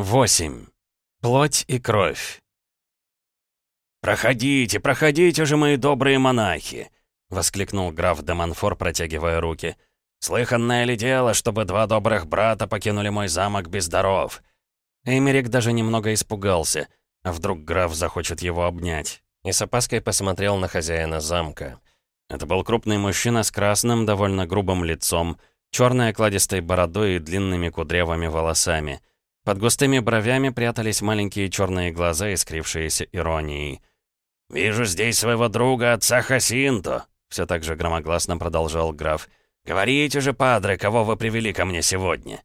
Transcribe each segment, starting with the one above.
8. Плоть и кровь. «Проходите, проходите же, мои добрые монахи!» — воскликнул граф де Монфор, протягивая руки. «Слыханное ли дело, чтобы два добрых брата покинули мой замок без даров?» Эмерик даже немного испугался. А вдруг граф захочет его обнять? И с опаской посмотрел на хозяина замка. Это был крупный мужчина с красным, довольно грубым лицом, черной окладистой бородой и длинными кудрявыми волосами — под густыми бровями прятались маленькие черные глаза, искрившиеся иронией. «Вижу здесь своего друга, отца Хасинто», — все так же громогласно продолжал граф. «Говорите же, падре, кого вы привели ко мне сегодня?»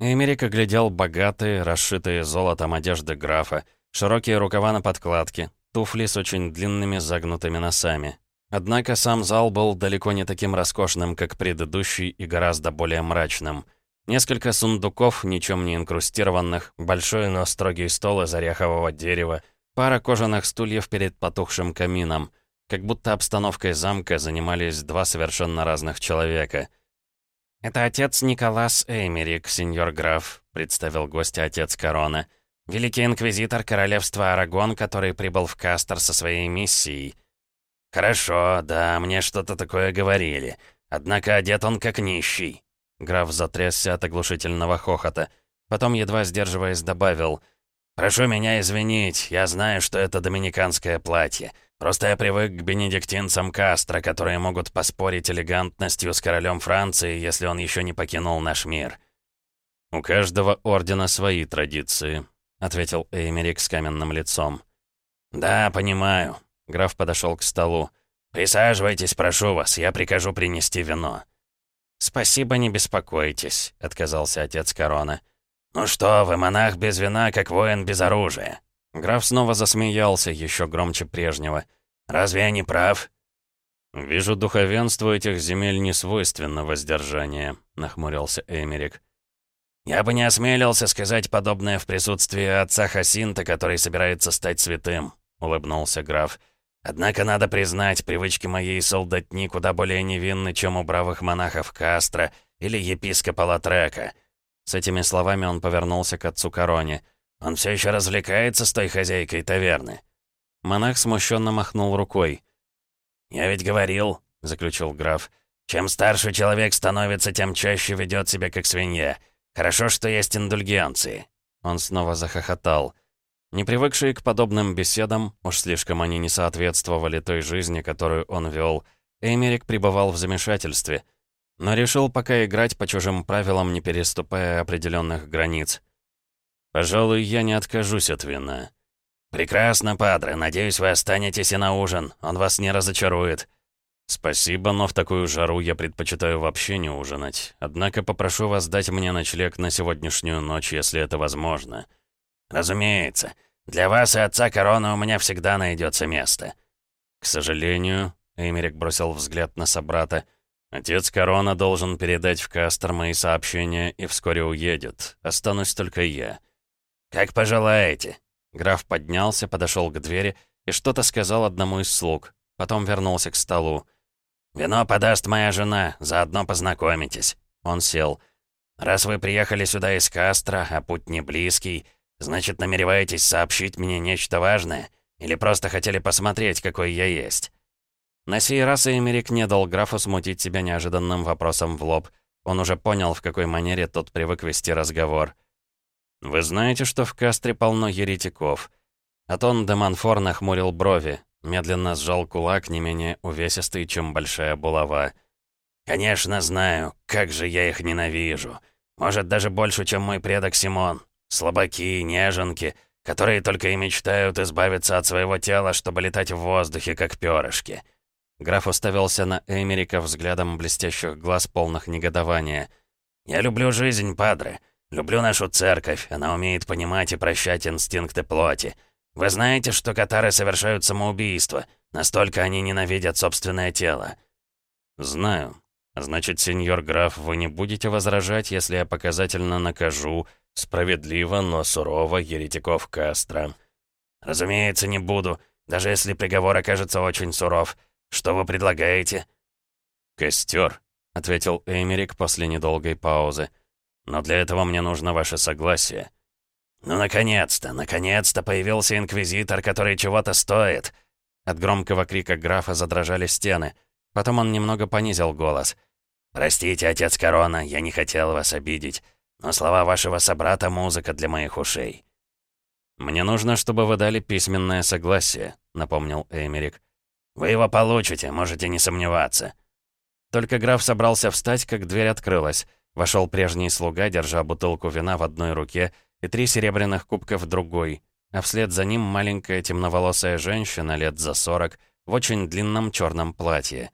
Эмерик оглядел богатые, расшитые золотом одежды графа, широкие рукава на подкладке, туфли с очень длинными загнутыми носами. Однако сам зал был далеко не таким роскошным, как предыдущий, и гораздо более мрачным. Несколько сундуков, ничем не инкрустированных, большой, но строгий стол из орехового дерева, пара кожаных стульев перед потухшим камином. Как будто обстановкой замка занимались два совершенно разных человека. «Это отец Николас Эймерик, сеньор граф», — представил гостя отец Корона. «Великий инквизитор королевства Арагон, который прибыл в Кастер со своей миссией». «Хорошо, да, мне что-то такое говорили. Однако одет он как нищий». Граф затрясся от оглушительного хохота. Потом, едва сдерживаясь, добавил. «Прошу меня извинить, я знаю, что это доминиканское платье. Просто я привык к бенедиктинцам Кастро, которые могут поспорить элегантностью с королем Франции, если он еще не покинул наш мир». «У каждого ордена свои традиции», — ответил Эймерик с каменным лицом. «Да, понимаю». Граф подошел к столу. «Присаживайтесь, прошу вас, я прикажу принести вино». «Спасибо, не беспокойтесь», — отказался отец Корона. «Ну что вы, монах без вина, как воин без оружия». Граф снова засмеялся, еще громче прежнего. «Разве я не прав?» «Вижу, духовенству этих земель не свойственно воздержание», — нахмурился Эмерик. «Я бы не осмелился сказать подобное в присутствии отца Хасинта, который собирается стать святым», — улыбнулся граф. Однако, надо признать, привычки моей солдатни куда более невинны, чем у бравых монахов Кастро или епископа Латрека. С этими словами он повернулся к отцу Короне. «Он все еще развлекается с той хозяйкой таверны». Монах смущенно махнул рукой. «Я ведь говорил», — заключил граф, «чем старше человек становится, тем чаще ведет себя как свинья. Хорошо, что есть индульгенции». Он снова захохотал. Не привыкший к подобным беседам, уж слишком они не соответствовали той жизни, которую он вел, Эймерик пребывал в замешательстве, но решил пока играть по чужим правилам, не переступая определенных границ. «Пожалуй, я не откажусь от вина». «Прекрасно, падре. Надеюсь, вы останетесь и на ужин. Он вас не разочарует». «Спасибо, но в такую жару я предпочитаю вообще не ужинать. Однако попрошу вас дать мне ночлег на сегодняшнюю ночь, если это возможно». «Разумеется. Для вас и отца короны у меня всегда найдется место». «К сожалению», — Эмерик бросил взгляд на собрата, «отец корона должен передать в Кастер мои сообщения и вскоре уедет. Останусь только я». «Как пожелаете». Граф поднялся, подошел к двери и что-то сказал одному из слуг. Потом вернулся к столу. «Вино подаст моя жена, заодно познакомитесь». Он сел. «Раз вы приехали сюда из Кастро, а путь не близкий, Значит, намереваетесь сообщить мне нечто важное? Или просто хотели посмотреть, какой я есть?» На сей раз Эмерик не дал графу смутить себя неожиданным вопросом в лоб. Он уже понял, в какой манере тот привык вести разговор. «Вы знаете, что в Кастре полно еретиков?» Атон де Монфор нахмурил брови, медленно сжал кулак, не менее увесистый, чем большая булава. «Конечно знаю, как же я их ненавижу. Может, даже больше, чем мой предок Симон. Слабаки, неженки, которые только и мечтают избавиться от своего тела, чтобы летать в воздухе, как перышки. Граф уставился на Эмерика взглядом блестящих глаз, полных негодования. «Я люблю жизнь, падре. Люблю нашу церковь. Она умеет понимать и прощать инстинкты плоти. Вы знаете, что катары совершают самоубийство. Настолько они ненавидят собственное тело». «Знаю. Значит, сеньор граф, вы не будете возражать, если я показательно накажу Справедливо, но сурово еретиков Кастро. Разумеется, не буду, даже если приговор окажется очень суров. Что вы предлагаете? Костер, ответил Эмерик после недолгой паузы. Но для этого мне нужно ваше согласие. «Ну, наконец-то, наконец-то появился инквизитор, который чего-то стоит!» От громкого крика графа задрожали стены. Потом он немного понизил голос. «Простите, отец Корона, я не хотел вас обидеть, но слова вашего собрата — музыка для моих ушей». «Мне нужно, чтобы вы дали письменное согласие», — напомнил Эймерик. «Вы его получите, можете не сомневаться». Только граф собрался встать, как дверь открылась. Вошел прежний слуга, держа бутылку вина в одной руке и три серебряных кубка в другой, а вслед за ним маленькая темноволосая женщина лет за сорок в очень длинном черном платье.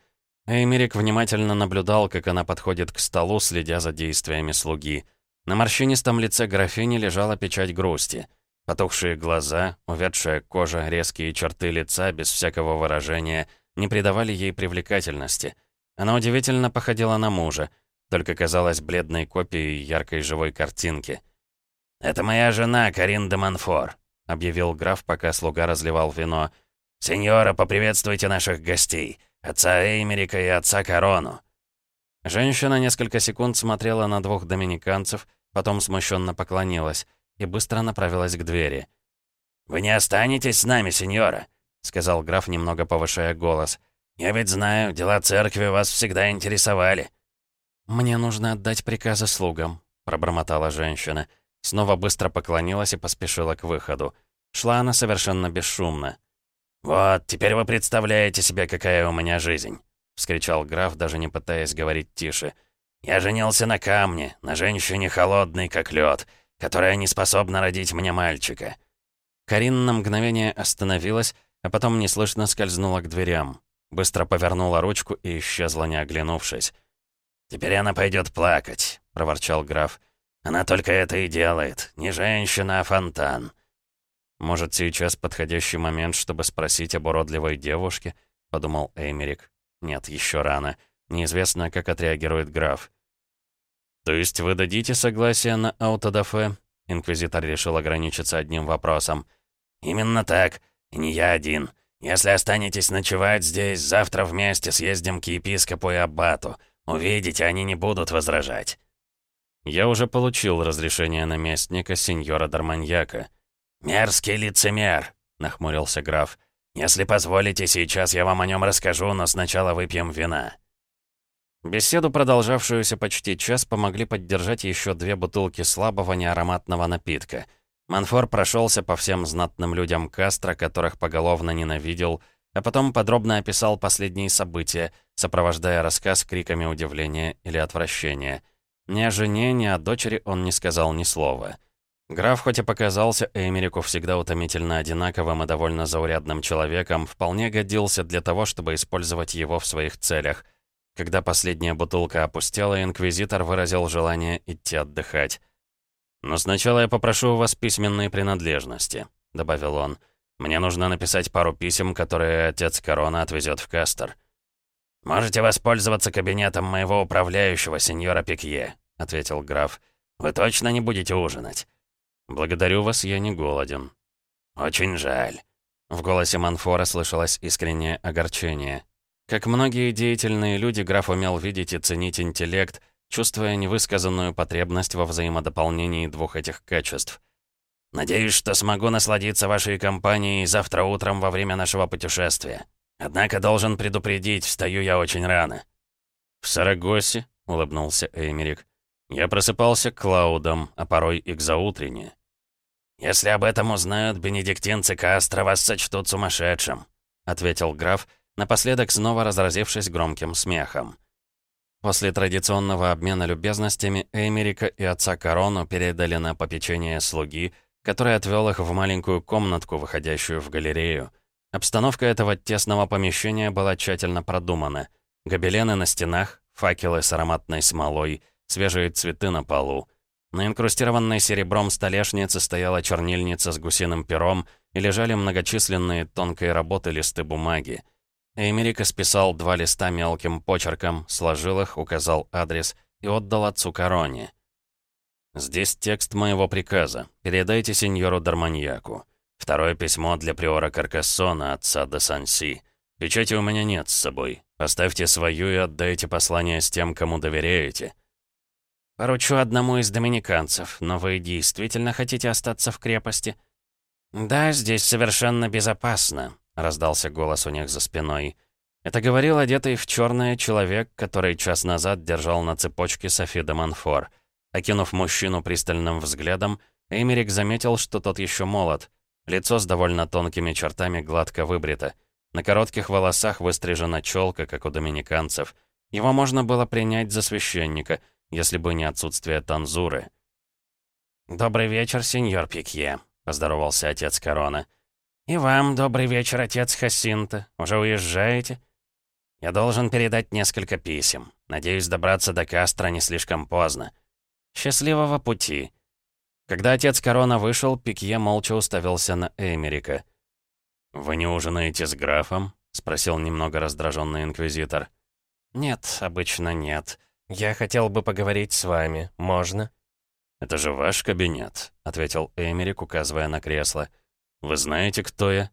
Эймерик внимательно наблюдал, как она подходит к столу, следя за действиями слуги. На морщинистом лице графини лежала печать грусти. Потухшие глаза, увядшая кожа, резкие черты лица без всякого выражения не придавали ей привлекательности. Она удивительно походила на мужа, только казалась бледной копией яркой живой картинки. «Это моя жена, Карин де Монфор», — объявил граф, пока слуга разливал вино. «Сеньора, поприветствуйте наших гостей, отца Эймерика и отца Корону». Женщина несколько секунд смотрела на двух доминиканцев, потом смущенно поклонилась и быстро направилась к двери. «Вы не останетесь с нами, сеньора?» — сказал граф, немного повышая голос. «Я ведь знаю, дела церкви вас всегда интересовали». «Мне нужно отдать приказы слугам», — пробормотала женщина. Снова быстро поклонилась и поспешила к выходу. Шла она совершенно бесшумно. «Вот, теперь вы представляете себе, какая у меня жизнь!» — вскричал граф, даже не пытаясь говорить тише. «Я женился на камне, на женщине холодной, как лед, которая не способна родить мне мальчика». Карин на мгновение остановилась, а потом неслышно скользнула к дверям. Быстро повернула ручку и исчезла, не оглянувшись. «Теперь она пойдет плакать», — проворчал граф. «Она только это и делает. Не женщина, а фонтан». «Может, сейчас подходящий момент, чтобы спросить об уродливой девушке?» — подумал Эймерик. «Нет, еще рано. Неизвестно, как отреагирует граф». «То есть вы дадите согласие на аутодафе?» Инквизитор решил ограничиться одним вопросом. «Именно так. И не я один. Если останетесь ночевать здесь, завтра вместе съездим к епископу и аббату. Увидите, они не будут возражать». «Я уже получил разрешение наместника, сеньора Дарманьяка». «Мерзкий лицемер», — нахмурился граф. «Если позволите, сейчас я вам о нем расскажу, но сначала выпьем вина». Беседу, продолжавшуюся почти час, помогли поддержать еще две бутылки слабого неароматного напитка. Манфор прошелся по всем знатным людям Кастро, которых поголовно ненавидел, а потом подробно описал последние события, сопровождая рассказ криками удивления или отвращения. Ни о жене, ни о дочери он не сказал ни слова. Граф, хоть и показался Эмерику всегда утомительно одинаковым и довольно заурядным человеком, вполне годился для того, чтобы использовать его в своих целях. Когда последняя бутылка опустела, Инквизитор выразил желание идти отдыхать. «Но сначала я попрошу у вас письменные принадлежности», — добавил он. Мне нужно написать пару писем, которые отец Корона отвезет в Кастер. «Можете воспользоваться кабинетом моего управляющего, сеньора Пикье», — ответил граф. «Вы точно не будете ужинать?» «Благодарю вас, я не голоден». «Очень жаль». В голосе Манфора слышалось искреннее огорчение. Как многие деятельные люди, граф умел видеть и ценить интеллект, чувствуя невысказанную потребность во взаимодополнении двух этих качеств — Надеюсь, что смогу насладиться вашей компанией завтра утром во время нашего путешествия. Однако должен предупредить, встаю я очень рано». «В Сарагосе?» — улыбнулся Эймерик. «Я просыпался Клаудом, а порой и к заутренне». «Если об этом узнают бенедиктинцы Кастро, вас сочтут сумасшедшим», — ответил граф, напоследок снова разразившись громким смехом. После традиционного обмена любезностями Эймерика и отца Корону передали на попечение слуги, который отвел их в маленькую комнатку, выходящую в галерею. Обстановка этого тесного помещения была тщательно продумана. Гобелены на стенах, факелы с ароматной смолой, свежие цветы на полу. На инкрустированной серебром столешнице стояла чернильница с гусиным пером и лежали многочисленные тонкой работы листы бумаги. Эмерика списал два листа мелким почерком, сложил их, указал адрес и отдал отцу Короне. Здесь текст моего приказа. Передайте сеньору Дарманьяку. Второе письмо для приора Каркассона, отца де Санси. Печати у меня нет с собой. Поставьте свою и отдайте послание с тем, кому доверяете». Поручу одному из доминиканцев, но вы действительно хотите остаться в крепости?» «Да, здесь совершенно безопасно», — раздался голос у них за спиной. Это говорил одетый в черное человек, который час назад держал на цепочке Софи де Монфор. Окинув мужчину пристальным взглядом, Эмерик заметил, что тот еще молод. Лицо с довольно тонкими чертами гладко выбрито. На коротких волосах выстрижена челка, как у доминиканцев. Его можно было принять за священника, если бы не отсутствие танзуры. «Добрый вечер, сеньор Пикье», — поздоровался отец Корона. «И вам добрый вечер, отец Хасинта. Уже уезжаете?» «Я должен передать несколько писем. Надеюсь добраться до Кастро не слишком поздно. Счастливого пути!» Когда отец Корона вышел, Пикье молча уставился на Эмерика. «Вы не ужинаете с графом?» — спросил немного раздраженный инквизитор. «Нет, обычно нет. Я хотел бы поговорить с вами. Можно?» «Это же ваш кабинет», — ответил Эмерик, указывая на кресло. «Вы знаете, кто я?»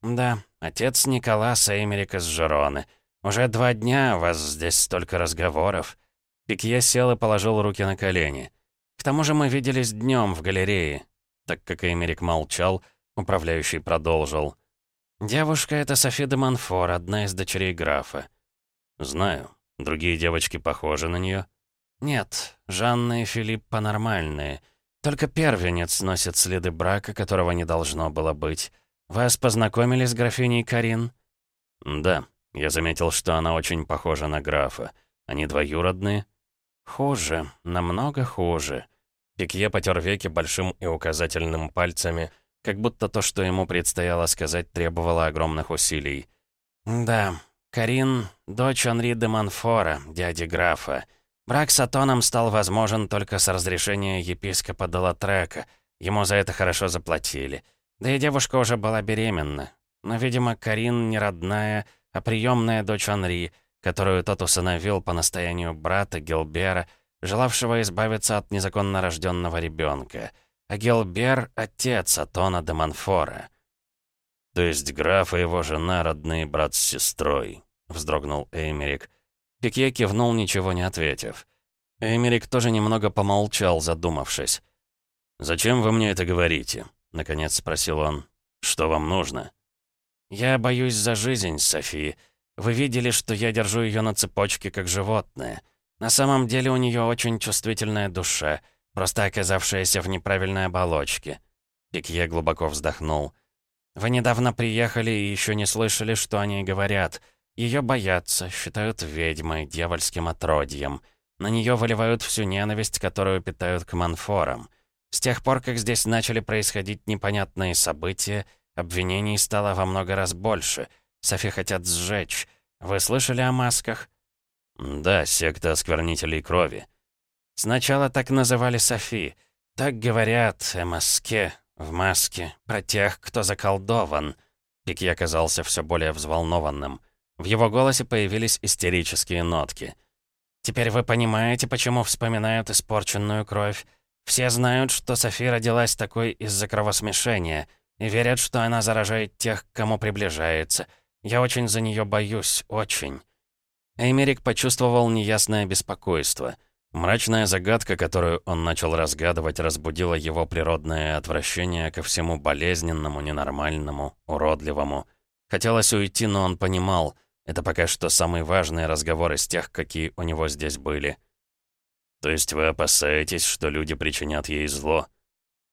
«Да, отец Николаса Эмерика с Жероны. Уже два дня у вас здесь столько разговоров». Пикье сел и положил руки на колени. «К тому же мы виделись днем в галерее». Так как Эмерик молчал, управляющий продолжил. «Девушка — это Софи де Монфор, одна из дочерей графа». «Знаю. Другие девочки похожи на нее. «Нет, Жанна и Филипп нормальные. Только первенец носит следы брака, которого не должно было быть. Вас познакомили с графиней Карин?» «Да, я заметил, что она очень похожа на графа. Они двоюродные?» «Хуже, намного хуже». Пикье потер веки большим и указательным пальцами, как будто то, что ему предстояло сказать, требовало огромных усилий. «Да, Карин — дочь Анри де Монфора, дяди графа. Брак с Атоном стал возможен только с разрешения епископа Делатрека. Ему за это хорошо заплатили. Да и девушка уже была беременна. Но, видимо, Карин не родная, а приемная дочь Анри, которую тот усыновил по настоянию брата Гилбера, желавшего избавиться от незаконно рожденного ребенка. А Гилбер — отец Атона де Монфора. «То есть граф и его жена родные брат с сестрой», — вздрогнул Эймерик. Пикье кивнул, ничего не ответив. Эймерик тоже немного помолчал, задумавшись. «Зачем вы мне это говорите?» — наконец спросил он. «Что вам нужно?» «Я боюсь за жизнь, Софи. Вы видели, что я держу ее на цепочке, как животное. На самом деле у нее очень чувствительная душа, просто оказавшаяся в неправильной оболочке». Пикье глубоко вздохнул. «Вы недавно приехали и еще не слышали, что о ней говорят. Ее боятся, считают ведьмой, дьявольским отродьем. На нее выливают всю ненависть, которую питают к манфорам. С тех пор, как здесь начали происходить непонятные события, обвинений стало во много раз больше — Софи хотят сжечь. Вы слышали о масках?» «Да, секта осквернителей крови». «Сначала так называли Софи. Так говорят о маске, в маске, про тех, кто заколдован». Пики оказался все более взволнованным. В его голосе появились истерические нотки. «Теперь вы понимаете, почему вспоминают испорченную кровь? Все знают, что Софи родилась такой из-за кровосмешения, и верят, что она заражает тех, к кому приближается». Я очень за нее боюсь, очень». Эймерик почувствовал неясное беспокойство. Мрачная загадка, которую он начал разгадывать, разбудила его природное отвращение ко всему болезненному, ненормальному, уродливому. Хотелось уйти, но он понимал, это пока что самый важный разговор из тех, какие у него здесь были. «То есть вы опасаетесь, что люди причинят ей зло?»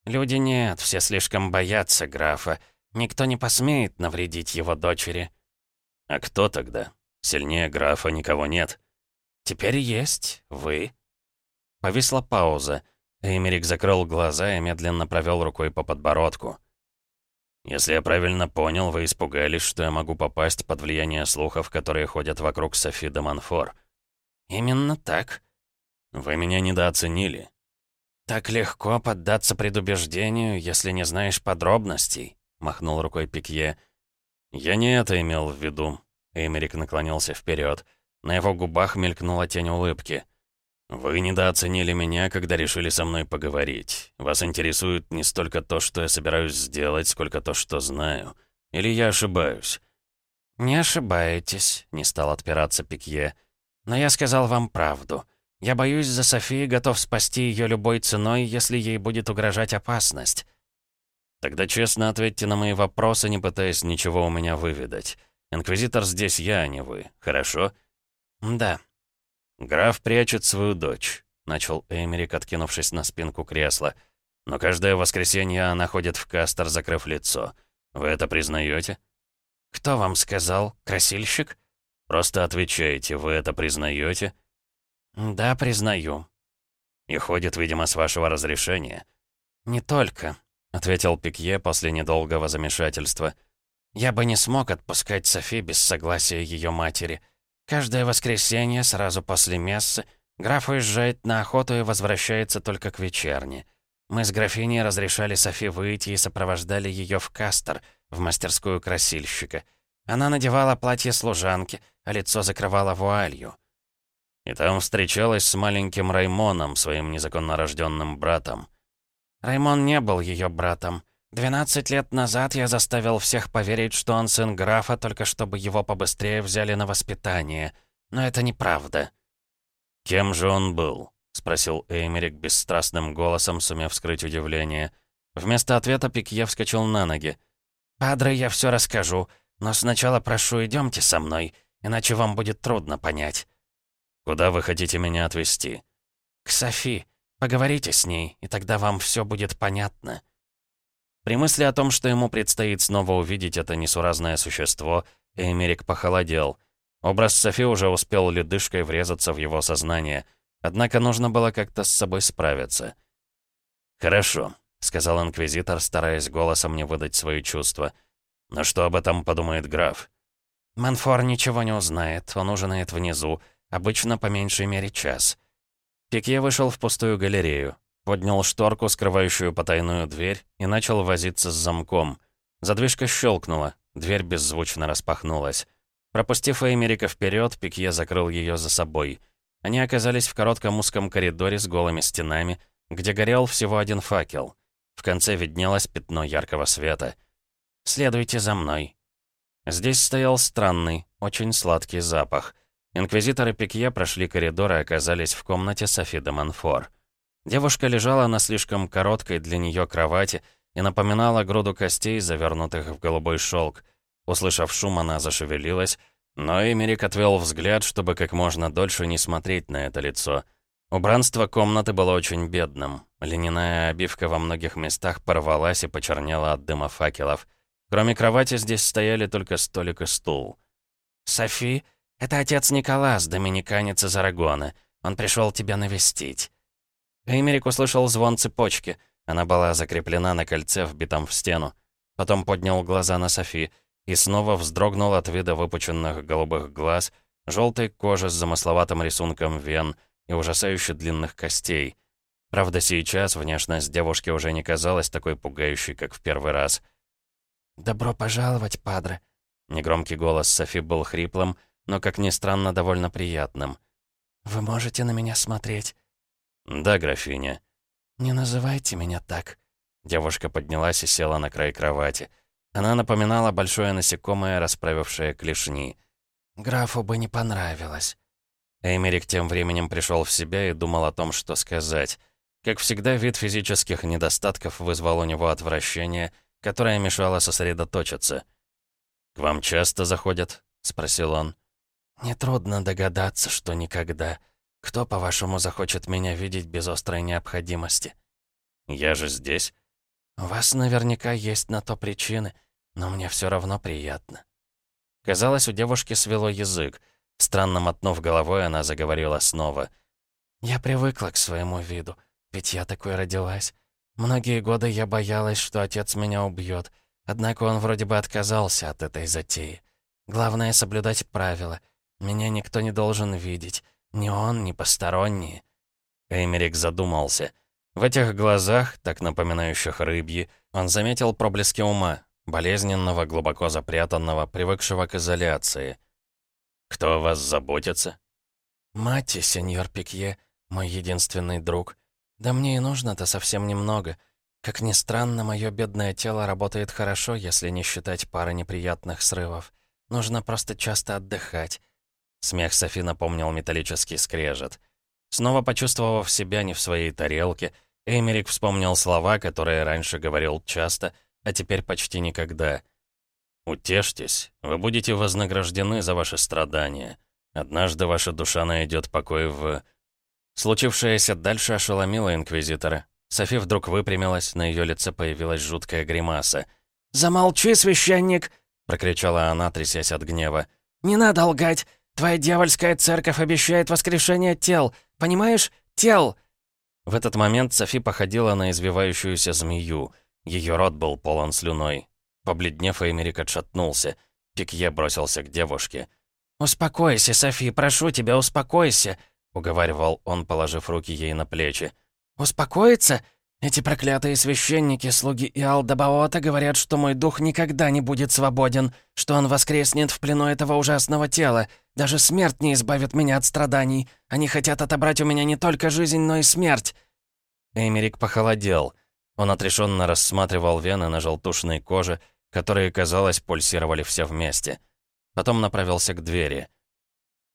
«Люди нет, все слишком боятся графа. Никто не посмеет навредить его дочери». «А кто тогда? Сильнее графа никого нет». «Теперь есть. Вы». Повисла пауза. Эймерик закрыл глаза и медленно провел рукой по подбородку. «Если я правильно понял, вы испугались, что я могу попасть под влияние слухов, которые ходят вокруг Софи де Монфор». «Именно так». «Вы меня недооценили». «Так легко поддаться предубеждению, если не знаешь подробностей», — махнул рукой Пикье. «Я не это имел в виду», — Эмерик наклонился вперед. На его губах мелькнула тень улыбки. «Вы недооценили меня, когда решили со мной поговорить. Вас интересует не столько то, что я собираюсь сделать, сколько то, что знаю. Или я ошибаюсь?» «Не ошибаетесь», — не стал отпираться Пикье. «Но я сказал вам правду. Я боюсь за Софи и готов спасти ее любой ценой, если ей будет угрожать опасность». «Тогда честно ответьте на мои вопросы, не пытаясь ничего у меня выведать. Инквизитор здесь я, а не вы. Хорошо?» «Да». «Граф прячет свою дочь», — начал Эмерик, откинувшись на спинку кресла. «Но каждое воскресенье она ходит в кастер, закрыв лицо. Вы это признаете? «Кто вам сказал? Красильщик?» «Просто отвечайте, вы это признаете? «Да, признаю». «И ходит, видимо, с вашего разрешения?» «Не только», — ответил Пикье после недолгого замешательства. «Я бы не смог отпускать Софи без согласия ее матери. Каждое воскресенье, сразу после мессы, граф уезжает на охоту и возвращается только к вечерне. Мы с графиней разрешали Софи выйти и сопровождали ее в Кастер, в мастерскую красильщика. Она надевала платье служанки, а лицо закрывала вуалью. И там встречалась с маленьким Раймоном, своим незаконно рожденным братом. Раймон не был ее братом. 12 лет назад я заставил всех поверить, что он сын графа, только чтобы его побыстрее взяли на воспитание. Но это неправда. «Кем же он был?» — спросил Эймерик бесстрастным голосом, сумев скрыть удивление. Вместо ответа Пикье вскочил на ноги. «Падре, я все расскажу, но сначала прошу, идемте со мной, иначе вам будет трудно понять». «Куда вы хотите меня отвезти?» «К Софи. Поговорите с ней, и тогда вам все будет понятно». При мысли о том, что ему предстоит снова увидеть это несуразное существо, Эмерик похолодел. Образ Софи уже успел ледышкой врезаться в его сознание. Однако нужно было как-то с собой справиться. «Хорошо», — сказал Инквизитор, стараясь голосом не выдать свои чувства. «Но что об этом подумает граф?» «Манфор ничего не узнает, он ужинает внизу, обычно по меньшей мере час». Пикье вышел в пустую галерею. Поднял шторку, скрывающую потайную дверь, и начал возиться с замком. Задвижка щелкнула, дверь беззвучно распахнулась. Пропустив Эймерика вперед, Пикье закрыл ее за собой. Они оказались в коротком узком коридоре с голыми стенами, где горел всего один факел. В конце виднелось пятно яркого света. «Следуйте за мной». Здесь стоял странный, очень сладкий запах. Инквизиторы Пикье прошли коридор и оказались в комнате Софи де Монфор. Девушка лежала на слишком короткой для нее кровати и напоминала груду костей, завернутых в голубой шелк. Услышав шум, она зашевелилась, но Эмерик отвел взгляд, чтобы как можно дольше не смотреть на это лицо. Убранство комнаты было очень бедным. Льняная обивка во многих местах порвалась и почернела от дыма факелов. Кроме кровати здесь стояли только столик и стул. «Софи, это отец Николас, доминиканец из Арагона. Он пришел тебя навестить». Эймерик услышал звон цепочки. Она была закреплена на кольце, вбитом в стену. Потом поднял глаза на Софи и снова вздрогнул от вида выпученных голубых глаз, желтой кожи с замысловатым рисунком вен и ужасающе длинных костей. Правда, сейчас внешность девушки уже не казалась такой пугающей, как в первый раз. «Добро пожаловать, падре!» Негромкий голос Софи был хриплым, но, как ни странно, довольно приятным. «Вы можете на меня смотреть?» «Да, графиня». «Не называйте меня так». Девушка поднялась и села на край кровати. Она напоминала большое насекомое, расправившее клешни. «Графу бы не понравилось». Эймерик тем временем пришел в себя и думал о том, что сказать. Как всегда, вид физических недостатков вызвал у него отвращение, которое мешало сосредоточиться. «К вам часто заходят?» — спросил он. «Нетрудно догадаться, что никогда. Кто, по-вашему, захочет меня видеть без острой необходимости?» «Я же здесь». «У вас наверняка есть на то причины, но мне все равно приятно». Казалось, у девушки свело язык. Странно мотнув головой, она заговорила снова. «Я привыкла к своему виду, ведь я такой родилась. Многие годы я боялась, что отец меня убьет, однако он вроде бы отказался от этой затеи. Главное — соблюдать правила. Меня никто не должен видеть. Ни он, ни посторонние». Эймерик задумался. В этих глазах, так напоминающих рыбьи, он заметил проблески ума, болезненного, глубоко запрятанного, привыкшего к изоляции. «Кто о вас заботится?» «Мать и сеньор Пикье, мой единственный друг. Да мне и нужно-то совсем немного. Как ни странно, мое бедное тело работает хорошо, если не считать пары неприятных срывов. Нужно просто часто отдыхать. Смех Софи напомнил металлический скрежет. Снова почувствовав себя не в своей тарелке, Эмерик вспомнил слова, которые раньше говорил часто, а теперь почти никогда. «Утешьтесь, вы будете вознаграждены за ваши страдания. Однажды ваша душа найдет покой в...» Случившееся дальше ошеломило Инквизитора. Софи вдруг выпрямилась, на ее лице появилась жуткая гримаса. «Замолчи, священник!» — прокричала она, трясясь от гнева. «Не надо лгать! Твоя дьявольская церковь обещает воскрешение тел! Понимаешь? Тел!» В этот момент Софи походила на извивающуюся змею. Ее рот был полон слюной. Побледнев, Эмерик отшатнулся. Пикье бросился к девушке. «Успокойся, Софи, прошу тебя, успокойся!» — уговаривал он, положив руки ей на плечи. «Успокоиться? Эти проклятые священники, слуги Иалдабаота, говорят, что мой дух никогда не будет свободен, что он воскреснет в плену этого ужасного тела. Даже смерть не избавит меня от страданий. Они хотят отобрать у меня не только жизнь, но и смерть». Эмерик похолодел. Он отрешенно рассматривал вены на желтушной коже, которые, казалось, пульсировали все вместе. Потом направился к двери.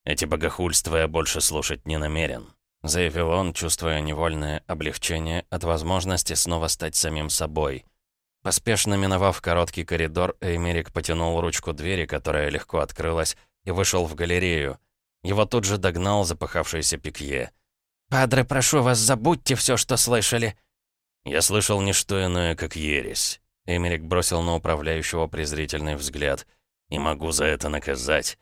«Эти богохульства я больше слушать не намерен», — заявил он, чувствуя невольное облегчение от возможности снова стать самим собой. Поспешно миновав короткий коридор, Эймерик потянул ручку двери, которая легко открылась, и вышел в галерею. Его тут же догнал запыхавшийся Пикье. «Падре, прошу вас, забудьте все, что слышали!» «Я слышал не что иное, как ересь». Эмерик бросил на управляющего презрительный взгляд. «И могу за это наказать».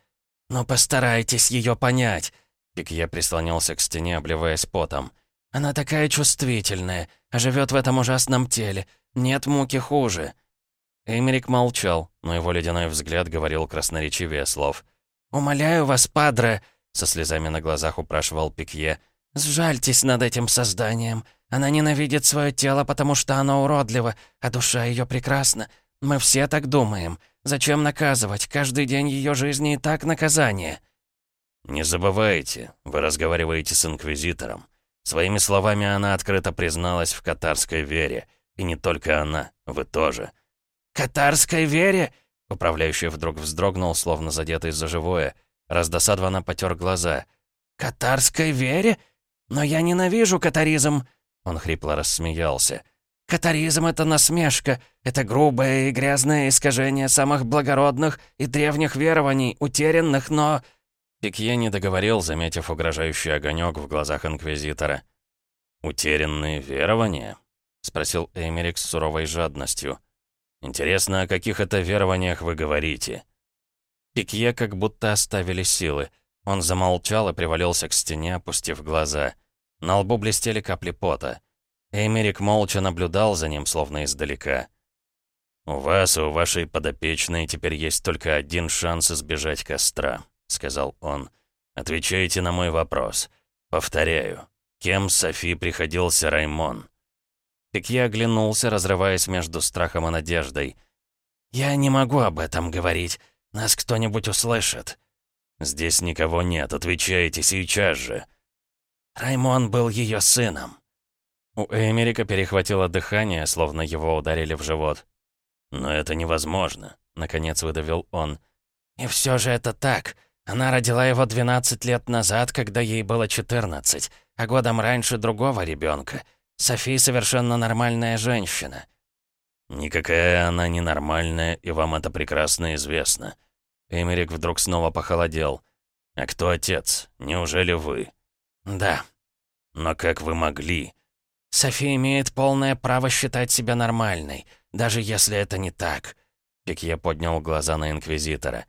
«Но постарайтесь ее понять!» Пикье прислонился к стене, обливаясь потом. «Она такая чувствительная, а живет в этом ужасном теле. Нет муки хуже». Эмерик молчал, но его ледяной взгляд говорил красноречивее слов. «Умоляю вас, падре!» — со слезами на глазах упрашивал Пикье. «Сжальтесь над этим созданием. Она ненавидит свое тело, потому что оно уродливо, а душа ее прекрасна. Мы все так думаем. Зачем наказывать? Каждый день ее жизни и так наказание». «Не забывайте, вы разговариваете с Инквизитором. Своими словами она открыто призналась в катарской вере. И не только она, вы тоже». «Катарской вере?» Управляющий вдруг вздрогнул, словно задетый за живое. Раздосадованно потер глаза. «Катарской вере? Но я ненавижу катаризм!» Он хрипло рассмеялся. «Катаризм — это насмешка, это грубое и грязное искажение самых благородных и древних верований, утерянных, но...» Пикье не договорил, заметив угрожающий огонек в глазах Инквизитора. «Утерянные верования?» — спросил Эмерик с суровой жадностью. «Интересно, о каких это верованиях вы говорите?» Пикье как будто оставили силы. Он замолчал и привалился к стене, опустив глаза. На лбу блестели капли пота. Эмерик молча наблюдал за ним, словно издалека. «У вас и у вашей подопечной теперь есть только один шанс избежать костра», — сказал он. «Отвечайте на мой вопрос. Повторяю, кем Софи приходился Раймон?» Пикье оглянулся, разрываясь между страхом и надеждой. «Я не могу об этом говорить. Нас кто-нибудь услышит». «Здесь никого нет. Отвечайте сейчас же». Раймон был ее сыном. У Эмерика перехватило дыхание, словно его ударили в живот. «Но это невозможно», — наконец выдавил он. «И все же это так. Она родила его 12 лет назад, когда ей было 14, а годом раньше другого ребенка. Софи совершенно нормальная женщина». «Никакая она не нормальная, и вам это прекрасно известно». Эмерик вдруг снова похолодел. «А кто отец? Неужели вы?» «Да». «Но как вы могли?» «Софи имеет полное право считать себя нормальной, даже если это не так». Пикье поднял глаза на Инквизитора.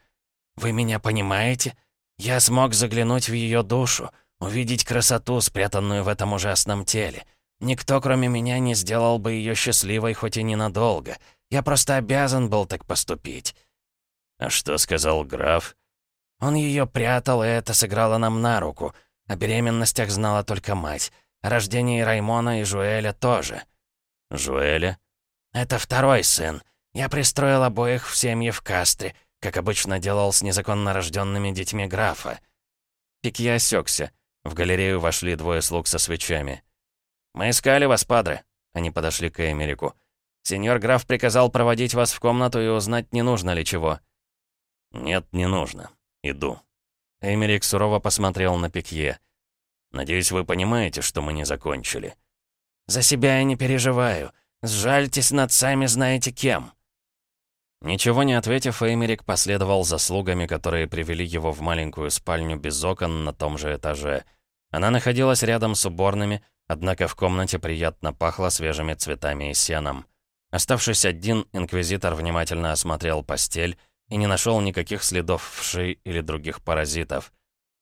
«Вы меня понимаете? Я смог заглянуть в ее душу, увидеть красоту, спрятанную в этом ужасном теле. Никто, кроме меня, не сделал бы ее счастливой, хоть и ненадолго. Я просто обязан был так поступить». «А что сказал граф?» «Он ее прятал, и это сыграло нам на руку. О беременностях знала только мать. О рождении Раймона и Жуэля тоже». «Жуэля?» «Это второй сын. Я пристроил обоих в семьи в Кастре, как обычно делал с незаконно рожденными детьми графа». Пикья осекся. В галерею вошли двое слуг со свечами. «Мы искали вас, падре». Они подошли к Эмерику. «Сеньор граф приказал проводить вас в комнату и узнать, не нужно ли чего». «Нет, не нужно. Иду». Эмерик сурово посмотрел на Пикье. Надеюсь, вы понимаете, что мы не закончили». «За себя я не переживаю. Сжальтесь над сами знаете кем». Ничего не ответив, Эймерик последовал за слугами, которые привели его в маленькую спальню без окон на том же этаже. Она находилась рядом с уборными, однако в комнате приятно пахло свежими цветами и сеном. Оставшись один, инквизитор внимательно осмотрел постель и не нашел никаких следов вши или других паразитов.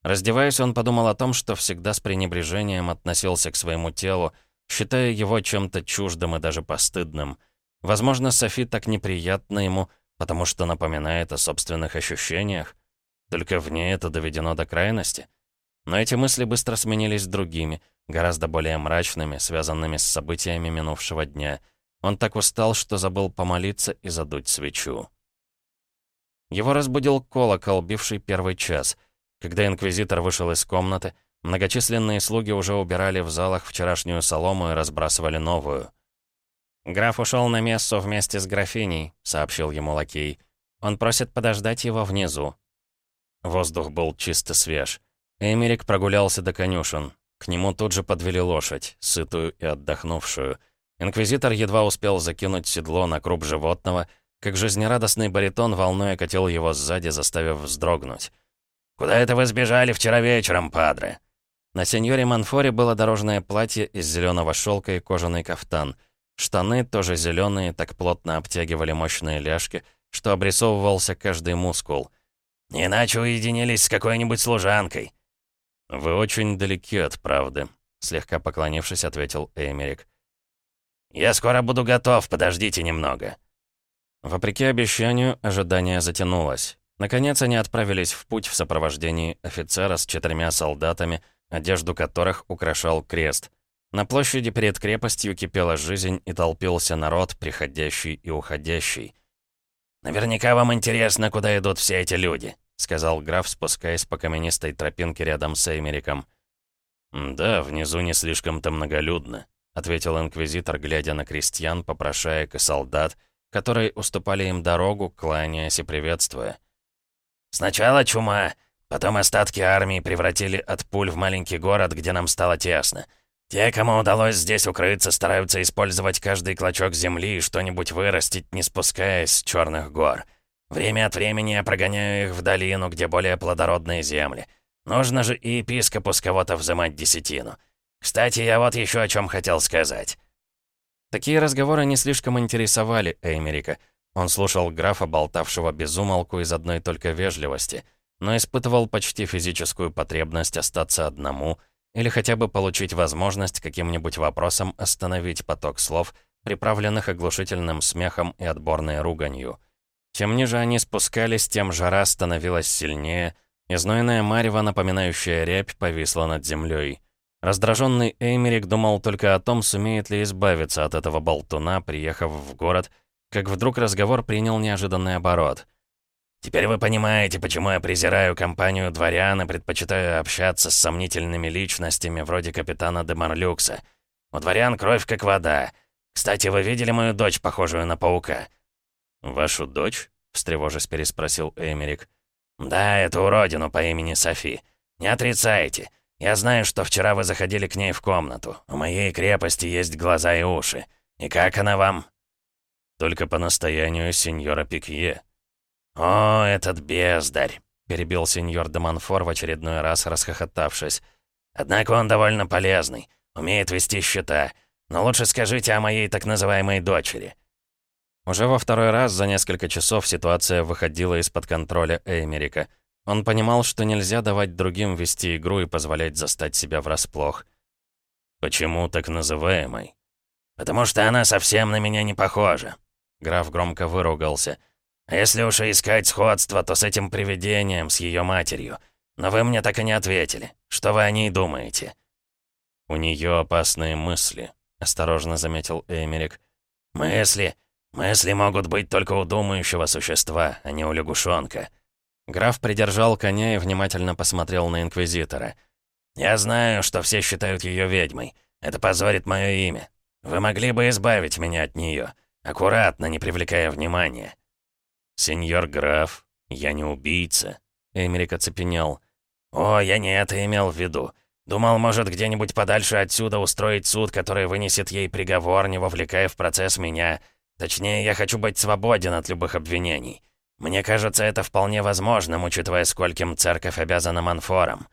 Раздеваясь, он подумал о том, что всегда с пренебрежением относился к своему телу, считая его чем-то чуждым и даже постыдным — Возможно, Софи так неприятно ему, потому что напоминает о собственных ощущениях. Только в ней это доведено до крайности. Но эти мысли быстро сменились другими, гораздо более мрачными, связанными с событиями минувшего дня. Он так устал, что забыл помолиться и задуть свечу. Его разбудил колокол, бивший первый час. Когда инквизитор вышел из комнаты, многочисленные слуги уже убирали в залах вчерашнюю солому и разбрасывали новую. «Граф ушел на мессу вместе с графиней», — сообщил ему лакей. «Он просит подождать его внизу». Воздух был чисто свеж. Эмерик прогулялся до конюшен. К нему тут же подвели лошадь, сытую и отдохнувшую. Инквизитор едва успел закинуть седло на круп животного, как жизнерадостный баритон волной окатил его сзади, заставив вздрогнуть. «Куда это вы сбежали вчера вечером, падре?» На сеньоре Манфоре было дорожное платье из зеленого шелка и кожаный кафтан — Штаны, тоже зеленые, так плотно обтягивали мощные ляжки, что обрисовывался каждый мускул. «Не иначе уединились с какой-нибудь служанкой». «Вы очень далеки от правды», — слегка поклонившись, ответил Эймерик. «Я скоро буду готов, подождите немного». Вопреки обещанию, ожидание затянулось. Наконец они отправились в путь в сопровождении офицера с четырьмя солдатами, одежду которых украшал крест — на площади перед крепостью кипела жизнь и толпился народ, приходящий и уходящий. «Наверняка вам интересно, куда идут все эти люди», — сказал граф, спускаясь по каменистой тропинке рядом с Эймериком. «Да, внизу не слишком-то многолюдно», — ответил инквизитор, глядя на крестьян, попрошаек и солдат, которые уступали им дорогу, кланяясь и приветствуя. «Сначала чума, потом остатки армии превратили от пуль в маленький город, где нам стало тесно». Те, кому удалось здесь укрыться, стараются использовать каждый клочок земли и что-нибудь вырастить, не спускаясь с черных гор. Время от времени я прогоняю их в долину, где более плодородные земли. Нужно же и епископу с кого-то взымать десятину. Кстати, я вот еще о чем хотел сказать. Такие разговоры не слишком интересовали Эймерика. Он слушал графа, болтавшего без умолку из одной только вежливости, но испытывал почти физическую потребность остаться одному — или хотя бы получить возможность каким-нибудь вопросом остановить поток слов, приправленных оглушительным смехом и отборной руганью. Тем ниже они спускались, тем жара становилась сильнее, и знойная марево, напоминающая рябь, повисла над землей. Раздраженный Эймерик думал только о том, сумеет ли избавиться от этого болтуна, приехав в город, как вдруг разговор принял неожиданный оборот — Теперь вы понимаете, почему я презираю компанию дворян и предпочитаю общаться с сомнительными личностями вроде капитана де Марлюкса. У дворян кровь как вода. Кстати, вы видели мою дочь, похожую на паука?» «Вашу дочь?» — встревожись переспросил Эмерик. «Да, эту уродину по имени Софи. Не отрицайте. Я знаю, что вчера вы заходили к ней в комнату. У моей крепости есть глаза и уши. И как она вам?» «Только по настоянию сеньора Пикье», «О, этот бездарь!» — перебил сеньор де Монфор в очередной раз, расхохотавшись. «Однако он довольно полезный, умеет вести счета. Но лучше скажите о моей так называемой дочери». Уже во второй раз за несколько часов ситуация выходила из-под контроля Эймерика. Он понимал, что нельзя давать другим вести игру и позволять застать себя врасплох. «Почему так называемой?» «Потому что она совсем на меня не похожа». Граф громко выругался. Если уж и искать сходство, то с этим привидением, с ее матерью. Но вы мне так и не ответили. Что вы о ней думаете?» «У нее опасные мысли», — осторожно заметил Эмерик. «Мысли? Мысли могут быть только у думающего существа, а не у лягушонка». Граф придержал коня и внимательно посмотрел на Инквизитора. «Я знаю, что все считают ее ведьмой. Это позорит мое имя. Вы могли бы избавить меня от нее, аккуратно, не привлекая внимания». «Сеньор граф, я не убийца», — Эмерик оцепенел. «О, я не это имел в виду. Думал, может, где-нибудь подальше отсюда устроить суд, который вынесет ей приговор, не вовлекая в процесс меня. Точнее, я хочу быть свободен от любых обвинений. Мне кажется, это вполне возможным, учитывая, скольким церковь обязана Манфорам».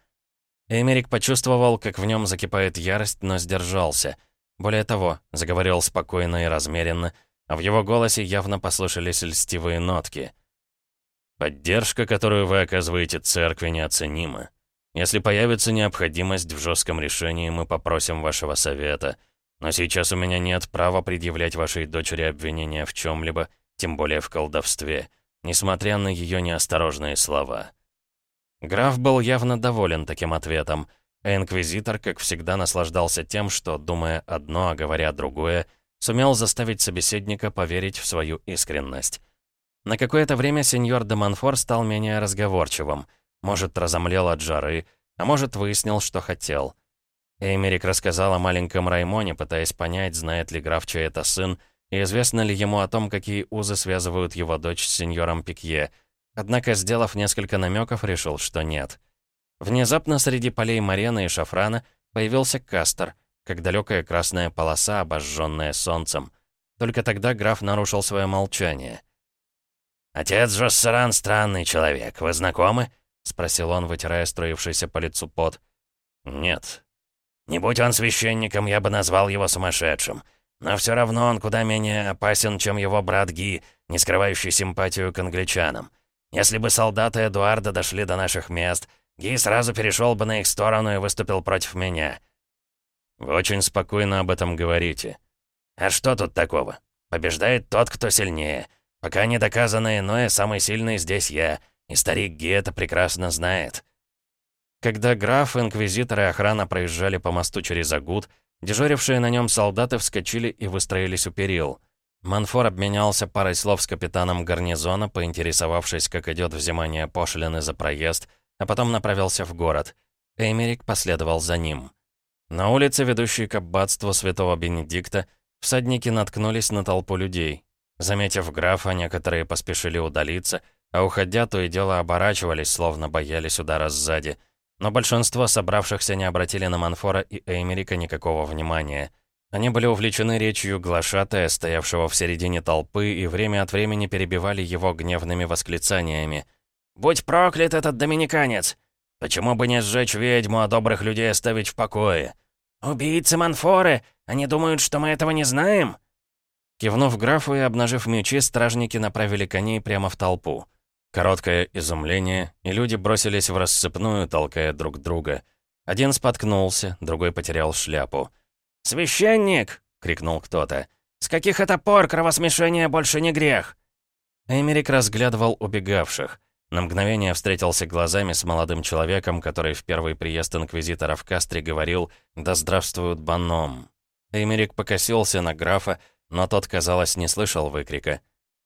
Эмерик почувствовал, как в нем закипает ярость, но сдержался. Более того, заговорил спокойно и размеренно, а в его голосе явно послышались льстивые нотки. «Поддержка, которую вы оказываете церкви, неоценима. Если появится необходимость в жестком решении, мы попросим вашего совета. Но сейчас у меня нет права предъявлять вашей дочери обвинения в чем-либо, тем более в колдовстве, несмотря на ее неосторожные слова». Граф был явно доволен таким ответом, а инквизитор, как всегда, наслаждался тем, что, думая одно, а говоря другое, сумел заставить собеседника поверить в свою искренность. На какое-то время сеньор де Монфор стал менее разговорчивым. Может, разомлел от жары, а может, выяснил, что хотел. Эймерик рассказал о маленьком Раймоне, пытаясь понять, знает ли граф, чей это сын, и известно ли ему о том, какие узы связывают его дочь с сеньором Пикье. Однако, сделав несколько намеков, решил, что нет. Внезапно среди полей Марены и Шафрана появился Кастер, как далекая красная полоса, обожженная солнцем. Только тогда граф нарушил свое молчание. «Отец Жоссеран странный человек. Вы знакомы?» — спросил он, вытирая строившийся по лицу пот. «Нет». «Не будь он священником, я бы назвал его сумасшедшим. Но все равно он куда менее опасен, чем его брат Ги, не скрывающий симпатию к англичанам. Если бы солдаты Эдуарда дошли до наших мест, Ги сразу перешел бы на их сторону и выступил против меня». «Вы очень спокойно об этом говорите». «А что тут такого? Побеждает тот, кто сильнее. Пока не доказано иное, самый сильный здесь я, и старик Ги это прекрасно знает». Когда граф, инквизитор и охрана проезжали по мосту через Агут, дежурившие на нем солдаты вскочили и выстроились у перил. Манфор обменялся парой слов с капитаном гарнизона, поинтересовавшись, как идет взимание пошлины за проезд, а потом направился в город. Эймерик последовал за ним. На улице, ведущей к аббатству святого Бенедикта, всадники наткнулись на толпу людей. Заметив графа, некоторые поспешили удалиться, а уходя, то и дело оборачивались, словно боялись удара сзади. Но большинство собравшихся не обратили на Манфора и Эймерика никакого внимания. Они были увлечены речью глашатая, стоявшего в середине толпы, и время от времени перебивали его гневными восклицаниями — «Будь проклят этот доминиканец! Почему бы не сжечь ведьму, а добрых людей оставить в покое? Убийцы Манфоры! Они думают, что мы этого не знаем?» Кивнув графу и обнажив мечи, стражники направили коней прямо в толпу. Короткое изумление, и люди бросились в рассыпную, толкая друг друга. Один споткнулся, другой потерял шляпу. «Священник!» — крикнул кто-то. «С каких это пор кровосмешение больше не грех?» Эмерик разглядывал убегавших. На мгновение встретился глазами с молодым человеком, который в первый приезд инквизитора в Кастре говорил «Да здравствует Баном». Эмерик покосился на графа, но тот, казалось, не слышал выкрика.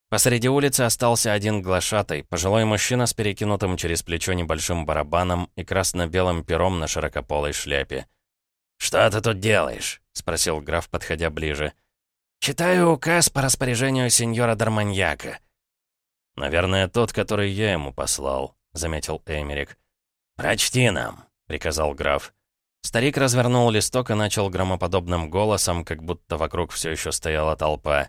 Посреди улицы остался один глашатай, пожилой мужчина с перекинутым через плечо небольшим барабаном и красно-белым пером на широкополой шляпе. «Что ты тут делаешь?» — спросил граф, подходя ближе. «Читаю указ по распоряжению сеньора Дарманьяка», «Наверное, тот, который я ему послал», — заметил Эмерик. «Прочти нам», — приказал граф. Старик развернул листок и начал громоподобным голосом, как будто вокруг все еще стояла толпа.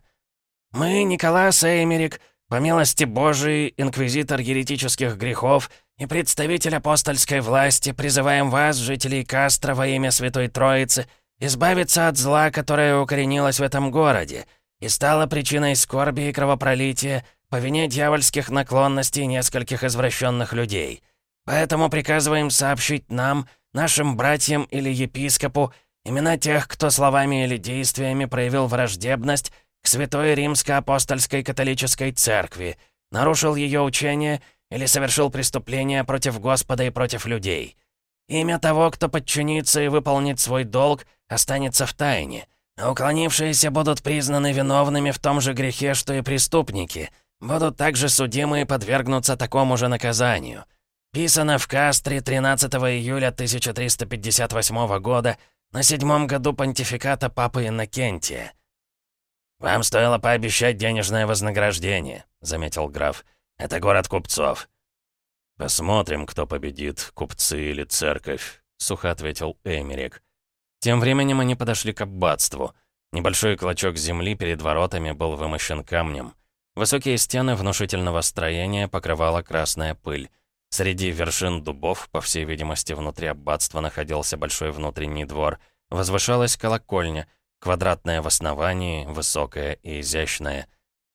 «Мы, Николас Эмерик, по милости Божией, инквизитор еретических грехов и представитель апостольской власти, призываем вас, жителей Кастро, во имя Святой Троицы, избавиться от зла, которое укоренилось в этом городе и стало причиной скорби и кровопролития, по вине дьявольских наклонностей нескольких извращенных людей. Поэтому приказываем сообщить нам, нашим братьям или епископу, имена тех, кто словами или действиями проявил враждебность к Святой Римско-Апостольской Католической Церкви, нарушил ее учение или совершил преступление против Господа и против людей. Имя того, кто подчинится и выполнит свой долг, останется в тайне, а уклонившиеся будут признаны виновными в том же грехе, что и преступники — будут также судимы и подвергнутся такому же наказанию. Писано в Кастре 13 июля 1358 года на седьмом году понтификата Папы Иннокентия. «Вам стоило пообещать денежное вознаграждение», — заметил граф. «Это город купцов». «Посмотрим, кто победит, купцы или церковь», — сухо ответил Эмерик. Тем временем они подошли к аббатству. Небольшой клочок земли перед воротами был вымощен камнем. Высокие стены внушительного строения покрывала красная пыль. Среди вершин дубов, по всей видимости, внутри аббатства находился большой внутренний двор. Возвышалась колокольня, квадратная в основании, высокая и изящная.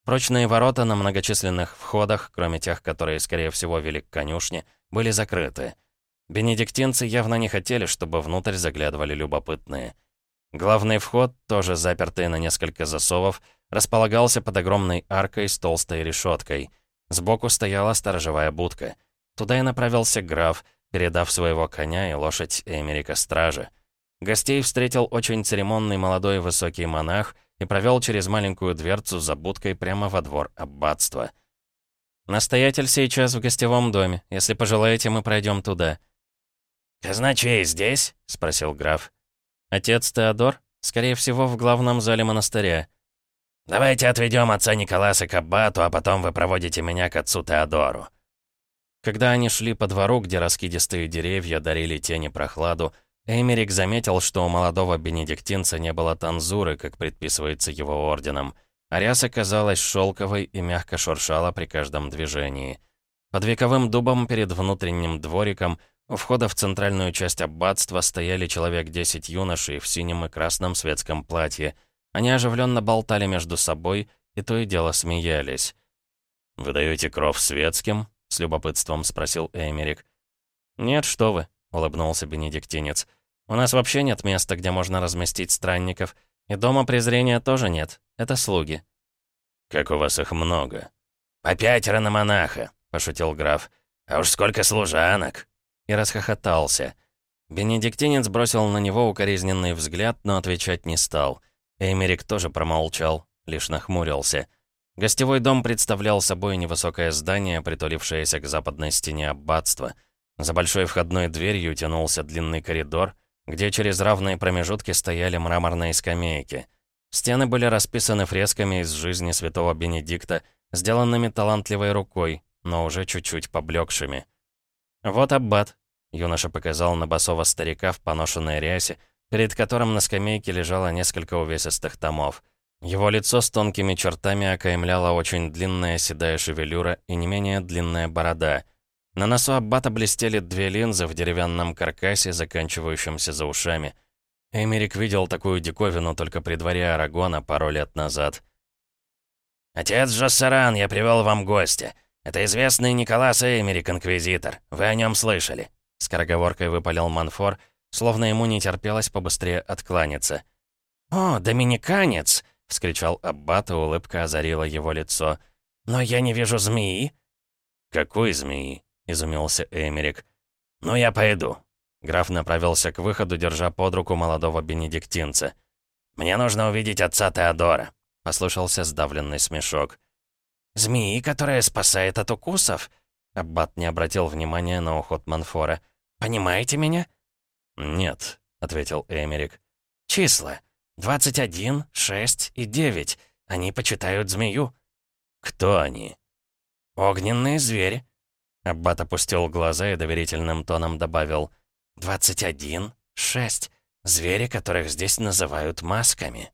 Прочные ворота на многочисленных входах, кроме тех, которые, скорее всего, вели к конюшне, были закрыты. Бенедиктинцы явно не хотели, чтобы внутрь заглядывали любопытные. Главный вход, тоже запертый на несколько засовов, располагался под огромной аркой с толстой решеткой. Сбоку стояла сторожевая будка — Туда и направился граф, передав своего коня и лошадь Эмерика Стражи. Гостей встретил очень церемонный молодой высокий монах и провел через маленькую дверцу за будкой прямо во двор аббатства. «Настоятель сейчас в гостевом доме. Если пожелаете, мы пройдем туда». «Казначей здесь?» — спросил граф. «Отец Теодор? Скорее всего, в главном зале монастыря». «Давайте отведем отца Николаса к аббату, а потом вы проводите меня к отцу Теодору». Когда они шли по двору, где раскидистые деревья дарили тени прохладу, Эмерик заметил, что у молодого бенедиктинца не было танзуры, как предписывается его орденом. А ряса казалась шелковой и мягко шуршала при каждом движении. Под вековым дубом перед внутренним двориком у входа в центральную часть аббатства стояли человек 10 юношей в синем и красном светском платье. Они оживленно болтали между собой и то и дело смеялись. «Вы даете кров светским?» — с любопытством спросил Эмерик. «Нет, что вы», — улыбнулся бенедиктинец. «У нас вообще нет места, где можно разместить странников, и дома презрения тоже нет. Это слуги». «Как у вас их много?» «По пятеро на монаха», — пошутил граф. «А уж сколько служанок!» И расхохотался. Бенедиктинец бросил на него укоризненный взгляд, но отвечать не стал. Эмерик тоже промолчал, лишь нахмурился. Гостевой дом представлял собой невысокое здание, притулившееся к западной стене аббатства. За большой входной дверью тянулся длинный коридор, где через равные промежутки стояли мраморные скамейки. Стены были расписаны фресками из жизни святого Бенедикта, сделанными талантливой рукой, но уже чуть-чуть поблекшими. «Вот аббат», — юноша показал на босого старика в поношенной рясе, перед которым на скамейке лежало несколько увесистых томов — его лицо с тонкими чертами окаймляла очень длинная седая шевелюра и не менее длинная борода. На носу аббата блестели две линзы в деревянном каркасе, заканчивающемся за ушами. Эмерик видел такую диковину только при дворе Арагона пару лет назад. «Отец Джоссаран, я привел вам гостя. Это известный Николас Эмерик, инквизитор. Вы о нем слышали?» Скороговоркой выпалил Манфор, словно ему не терпелось побыстрее откланяться. «О, доминиканец!» — вскричал Аббат, и улыбка озарила его лицо. «Но я не вижу змеи». «Какой змеи?» — изумился Эмерик. «Ну, я пойду». Граф направился к выходу, держа под руку молодого бенедиктинца. «Мне нужно увидеть отца Теодора», — послышался сдавленный смешок. «Змеи, которая спасает от укусов?» Аббат не обратил внимания на уход Манфора. «Понимаете меня?» «Нет», — ответил Эмерик. «Числа. 21, 6 и 9. Они почитают змею». «Кто они?» «Огненные звери». Аббат опустил глаза и доверительным тоном добавил. «21, 6. Звери, которых здесь называют масками».